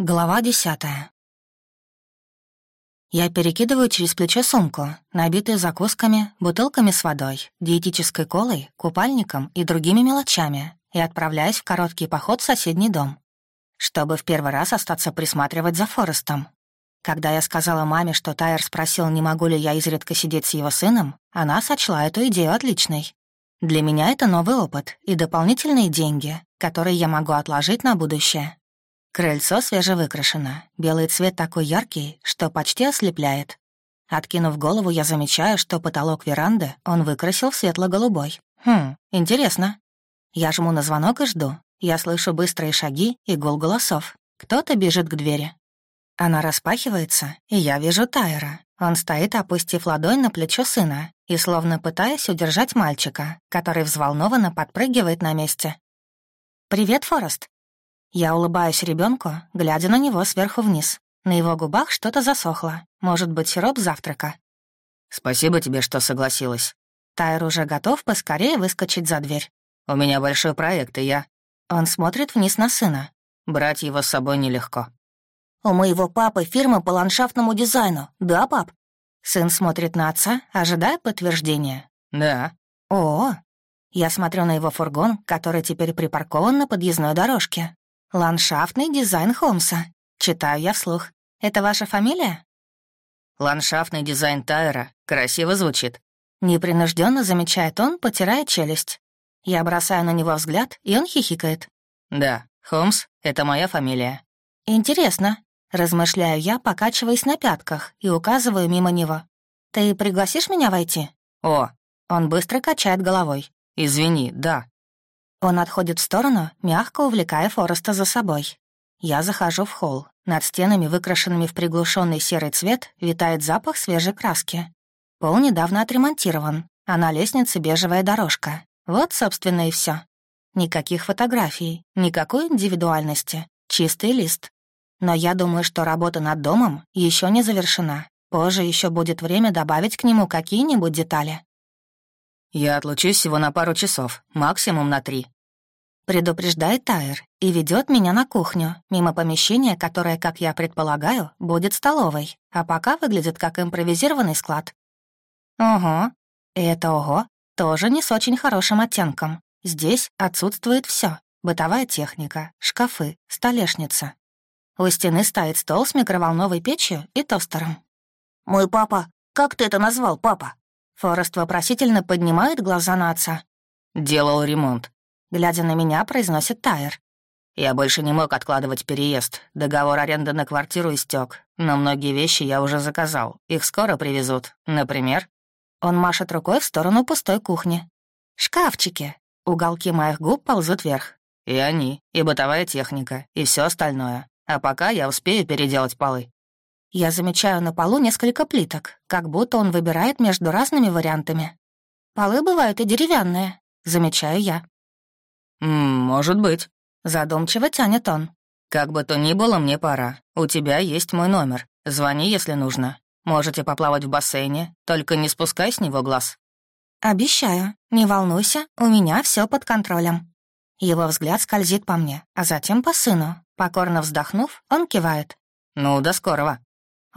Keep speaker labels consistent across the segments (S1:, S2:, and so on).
S1: Глава десятая. Я перекидываю через плечо сумку, набитую закусками, бутылками с водой, диетической колой, купальником и другими мелочами, и отправляюсь в короткий поход в соседний дом, чтобы в первый раз остаться присматривать за Форестом. Когда я сказала маме, что Тайер спросил, не могу ли я изредка сидеть с его сыном, она сочла эту идею отличной. Для меня это новый опыт и дополнительные деньги, которые я могу отложить на будущее. Крыльцо свежевыкрашено, белый цвет такой яркий, что почти ослепляет. Откинув голову, я замечаю, что потолок веранды он выкрасил в светло-голубой. Хм, интересно. Я жму на звонок и жду. Я слышу быстрые шаги и гул голосов. Кто-то бежит к двери. Она распахивается, и я вижу Тайра. Он стоит, опустив ладонь на плечо сына и словно пытаясь удержать мальчика, который взволнованно подпрыгивает на месте. «Привет, Форест», я улыбаюсь ребенку, глядя на него сверху вниз. На его губах что-то засохло. Может быть, сироп завтрака.
S2: «Спасибо тебе, что согласилась».
S1: Тайр уже готов поскорее выскочить за дверь.
S2: «У меня большой проект, и я...»
S1: Он смотрит вниз на сына.
S2: «Брать его с собой нелегко».
S1: «У моего папы фирма по ландшафтному дизайну, да, пап?» Сын смотрит на отца, ожидая подтверждения.
S2: «Да».
S1: «О!» Я смотрю на его фургон, который теперь припаркован на подъездной дорожке. «Ландшафтный дизайн Холмса». Читаю я вслух. «Это ваша фамилия?»
S2: «Ландшафтный дизайн Тайра. Красиво звучит».
S1: Непринужденно замечает он, потирая челюсть. Я бросаю на него взгляд, и он хихикает.
S2: «Да, Холмс — это моя фамилия».
S1: «Интересно», — размышляю я, покачиваясь на пятках и указываю мимо него. «Ты пригласишь меня войти?»
S2: «О!»
S1: Он быстро качает головой.
S2: «Извини, да».
S1: Он отходит в сторону, мягко увлекая Фореста за собой. Я захожу в холл. Над стенами, выкрашенными в приглушенный серый цвет, витает запах свежей краски. Пол недавно отремонтирован, а на лестнице бежевая дорожка. Вот, собственно, и все. Никаких фотографий, никакой индивидуальности, чистый лист. Но я думаю, что работа над домом еще не завершена. Позже еще будет время добавить к нему какие-нибудь детали.
S2: «Я отлучусь всего на пару часов, максимум на три».
S1: Предупреждает Тайр и ведет меня на кухню, мимо помещения, которое, как я предполагаю, будет столовой, а пока выглядит как импровизированный склад. Ого, и это ого тоже не с очень хорошим оттенком. Здесь отсутствует все: бытовая техника, шкафы, столешница. У стены стоит стол с микроволновой печью и тостером. «Мой папа, как ты это назвал, папа?» Форест вопросительно поднимает глаза на отца.
S2: «Делал ремонт», —
S1: глядя на меня, произносит Тайер.
S2: «Я больше не мог откладывать переезд. Договор аренды на квартиру истек, но многие вещи я уже заказал. Их скоро привезут. Например...»
S1: Он машет рукой в сторону пустой кухни. «Шкафчики». Уголки моих губ ползут вверх.
S2: «И они, и бытовая техника, и все остальное. А пока я успею переделать полы».
S1: Я замечаю на полу несколько плиток, как будто он выбирает между разными вариантами. Полы бывают и деревянные, замечаю я.
S2: «Может быть», —
S1: задумчиво тянет он.
S2: «Как бы то ни было, мне пора. У тебя есть мой номер. Звони, если нужно. Можете поплавать в бассейне, только не спускай с него глаз».
S1: «Обещаю, не волнуйся, у меня все под контролем». Его взгляд скользит по мне, а затем по сыну. Покорно вздохнув, он кивает.
S2: «Ну, до скорого».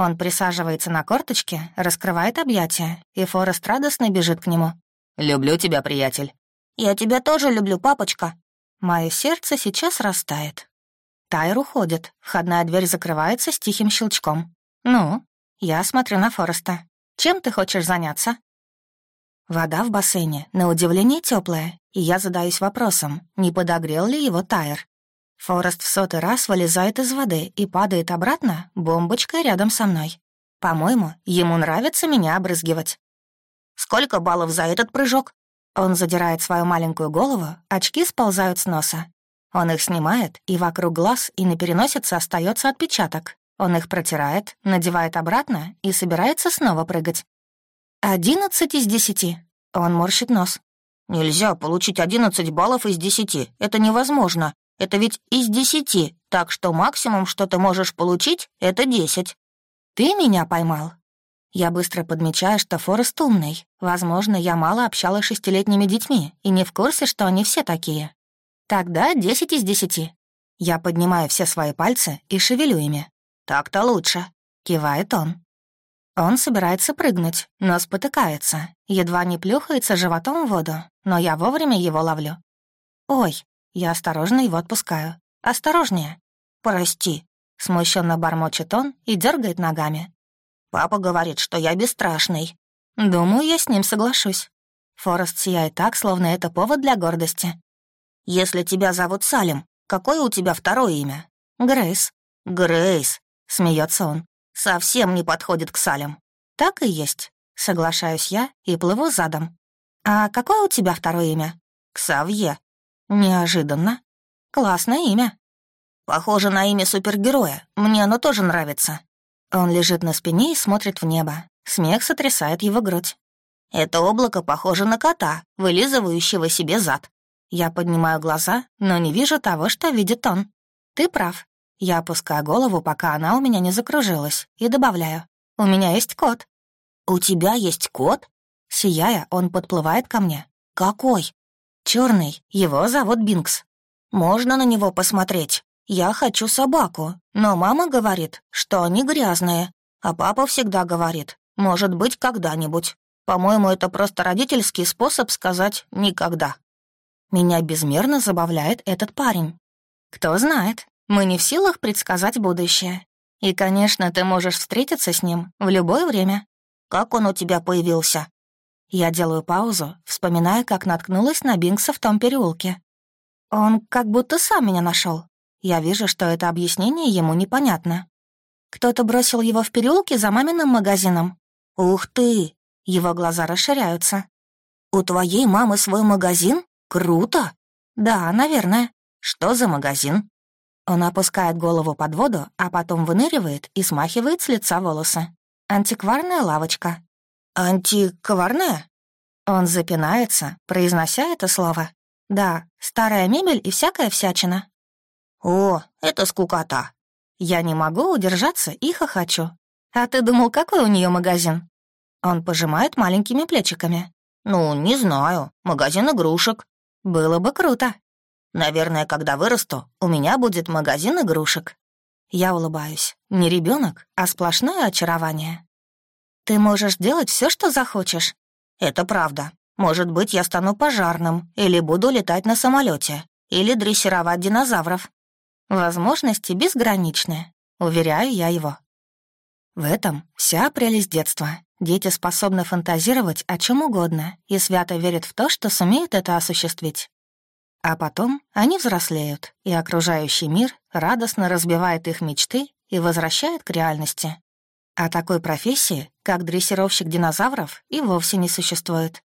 S1: Он присаживается на корточке, раскрывает объятия, и Форест радостно бежит к нему.
S2: «Люблю тебя, приятель».
S1: «Я тебя тоже люблю, папочка». Мое сердце сейчас растает. Тайр уходит, входная дверь закрывается с тихим щелчком. «Ну?» Я смотрю на Фореста. «Чем ты хочешь заняться?» Вода в бассейне, на удивление теплая, и я задаюсь вопросом, не подогрел ли его Тайр. Форест в сотый раз вылезает из воды и падает обратно бомбочкой рядом со мной. По-моему, ему нравится меня обрызгивать. «Сколько баллов за этот прыжок?» Он задирает свою маленькую голову, очки сползают с носа. Он их снимает, и вокруг глаз и на переносице остается отпечаток. Он их протирает, надевает обратно и собирается снова прыгать. «Одиннадцать из десяти». Он морщит нос. «Нельзя получить одиннадцать баллов из десяти. Это невозможно. Это ведь из десяти, так что максимум, что ты можешь получить, это десять. Ты меня поймал. Я быстро подмечаю, что Форест умный. Возможно, я мало общалась с шестилетними детьми и не в курсе, что они все такие. Тогда десять из десяти. Я поднимаю все свои пальцы и шевелю ими. «Так-то лучше», — кивает он. Он собирается прыгнуть, но спотыкается, едва не плюхается животом в воду, но я вовремя его ловлю. «Ой», я осторожно его отпускаю. «Осторожнее». «Прости», — смущенно бормочет он и дергает ногами. «Папа говорит, что я бесстрашный». Думаю, я с ним соглашусь. Форест сияет так, словно это повод для гордости. «Если тебя зовут Салим, какое у тебя второе имя?» «Грейс». «Грейс», — смеется он. «Совсем не подходит к Салим». «Так и есть», — соглашаюсь я и плыву задом. «А какое у тебя второе имя?» «Ксавье». «Неожиданно. Классное имя». «Похоже на имя супергероя. Мне оно тоже нравится». Он лежит на спине и смотрит в небо. Смех сотрясает его грудь. «Это облако похоже на кота, вылизывающего себе зад». Я поднимаю глаза, но не вижу того, что видит он. «Ты прав». Я опускаю голову, пока она у меня не закружилась, и добавляю. «У меня есть кот». «У тебя есть кот?» Сияя, он подплывает ко мне. «Какой?» Черный. Его зовут Бинкс. Можно на него посмотреть?» Я хочу собаку, но мама говорит, что они грязные, а папа всегда говорит, может быть, когда-нибудь. По-моему, это просто родительский способ сказать «никогда». Меня безмерно забавляет этот парень. Кто знает, мы не в силах предсказать будущее. И, конечно, ты можешь встретиться с ним в любое время. Как он у тебя появился? Я делаю паузу, вспоминая, как наткнулась на Бинкса в том переулке. Он как будто сам меня нашел. Я вижу, что это объяснение ему непонятно. Кто-то бросил его в переулке за маминым магазином. «Ух ты!» Его глаза расширяются. «У твоей мамы свой магазин? Круто!» «Да, наверное. Что за магазин?» Он опускает голову под воду, а потом выныривает и смахивает с лица волосы. «Антикварная лавочка». «Антикварная?» Он запинается, произнося это слово. «Да, старая мебель и всякая всячина. «О, это скукота!» Я не могу удержаться и хохочу. «А ты думал, какой у нее магазин?» Он пожимает маленькими плечиками. «Ну, не знаю. Магазин игрушек. Было бы круто. Наверное, когда вырасту, у меня будет магазин игрушек». Я улыбаюсь. Не ребенок, а сплошное очарование. «Ты можешь делать все, что захочешь». «Это правда. Может быть, я стану пожарным, или буду летать на самолете, или дрессировать динозавров. Возможности безграничны, уверяю я его. В этом вся прелесть детства. Дети способны фантазировать о чем угодно и свято верят в то, что сумеют это осуществить. А потом они взрослеют, и окружающий мир радостно разбивает их мечты и возвращает к реальности. А такой профессии, как дрессировщик динозавров, и вовсе не существует.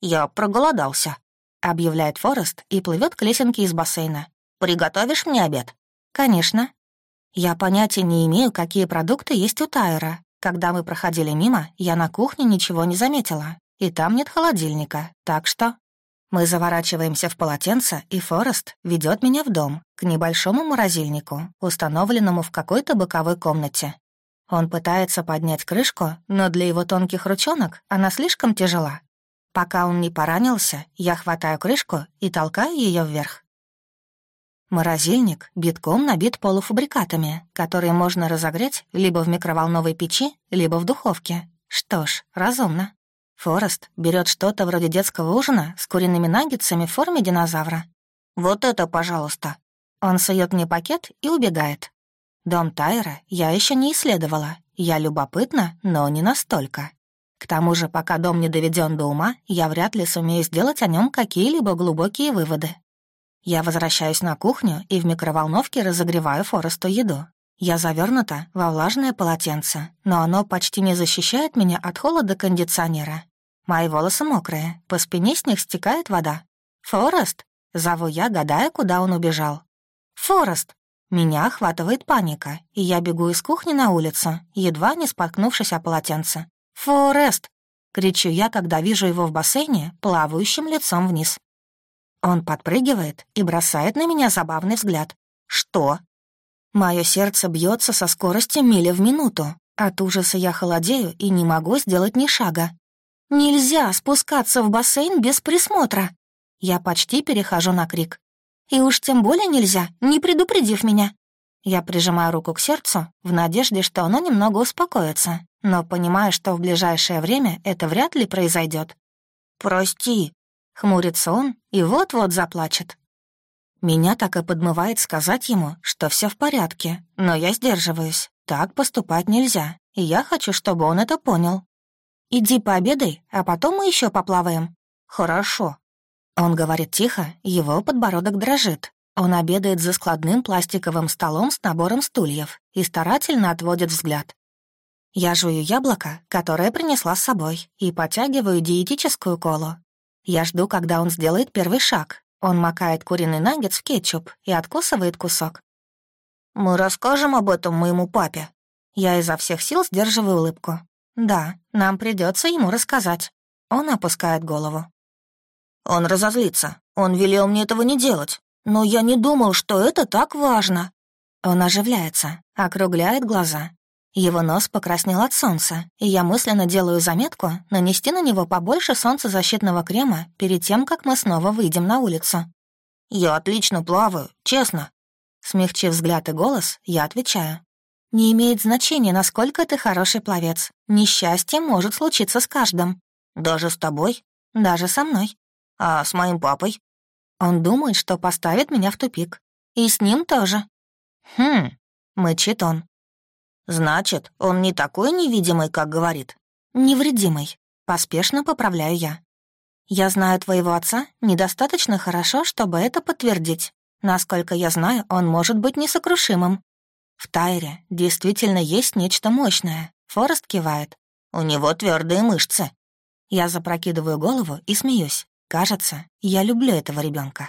S1: «Я проголодался», — объявляет Форест и плывет к лесенке из бассейна. «Приготовишь мне обед?» «Конечно. Я понятия не имею, какие продукты есть у Тайра. Когда мы проходили мимо, я на кухне ничего не заметила, и там нет холодильника, так что...» Мы заворачиваемся в полотенце, и Форест ведет меня в дом, к небольшому морозильнику, установленному в какой-то боковой комнате. Он пытается поднять крышку, но для его тонких ручонок она слишком тяжела. Пока он не поранился, я хватаю крышку и толкаю ее вверх. Морозильник битком набит полуфабрикатами, которые можно разогреть либо в микроволновой печи, либо в духовке. Что ж, разумно. Форест берет что-то вроде детского ужина с куриными наггетсами в форме динозавра. «Вот это, пожалуйста». Он сует мне пакет и убегает. Дом Тайра я еще не исследовала. Я любопытна, но не настолько. К тому же, пока дом не доведен до ума, я вряд ли сумею сделать о нем какие-либо глубокие выводы. Я возвращаюсь на кухню и в микроволновке разогреваю Форесту еду. Я завернута во влажное полотенце, но оно почти не защищает меня от холода кондиционера. Мои волосы мокрые, по спине с них стекает вода. «Форест!» — зову я, гадая, куда он убежал. «Форест!» Меня охватывает паника, и я бегу из кухни на улицу, едва не споткнувшись о полотенце. «Форест!» — кричу я, когда вижу его в бассейне, плавающим лицом вниз. Он подпрыгивает и бросает на меня забавный взгляд. «Что?» Мое сердце бьется со скоростью мили в минуту. От ужаса я холодею и не могу сделать ни шага. «Нельзя спускаться в бассейн без присмотра!» Я почти перехожу на крик. И уж тем более нельзя, не предупредив меня. Я прижимаю руку к сердцу в надежде, что оно немного успокоится, но понимаю, что в ближайшее время это вряд ли произойдет. «Прости», — хмурится он и вот-вот заплачет. Меня так и подмывает сказать ему, что все в порядке, но я сдерживаюсь. Так поступать нельзя, и я хочу, чтобы он это понял. «Иди пообедай, а потом мы еще поплаваем». «Хорошо». Он говорит тихо, его подбородок дрожит. Он обедает за складным пластиковым столом с набором стульев и старательно отводит взгляд. Я жую яблоко, которое принесла с собой, и потягиваю диетическую колу. Я жду, когда он сделает первый шаг. Он макает куриный наггетс в кетчуп и откусывает кусок. «Мы расскажем об этом моему папе». Я изо всех сил сдерживаю улыбку. «Да, нам придется ему рассказать». Он опускает голову. «Он разозлится. Он велел мне этого не делать. Но я не думал, что это так важно». Он оживляется, округляет глаза. Его нос покраснел от солнца, и я мысленно делаю заметку нанести на него побольше солнцезащитного крема перед тем, как мы снова выйдем на улицу. «Я отлично плаваю, честно». Смягчив взгляд и голос, я отвечаю. «Не имеет значения, насколько ты хороший пловец. Несчастье может случиться с каждым». «Даже с тобой?» «Даже со мной». «А с моим папой?» Он думает, что поставит меня в тупик. И с ним тоже. Хм, мычит он. Значит, он не такой невидимый, как говорит. Невредимый. Поспешно поправляю я. Я знаю твоего отца недостаточно хорошо, чтобы это подтвердить. Насколько я знаю, он может быть несокрушимым. В Тайре действительно есть нечто мощное. Форест кивает. У него твердые мышцы. Я запрокидываю голову и смеюсь. Кажется, я люблю этого ребенка.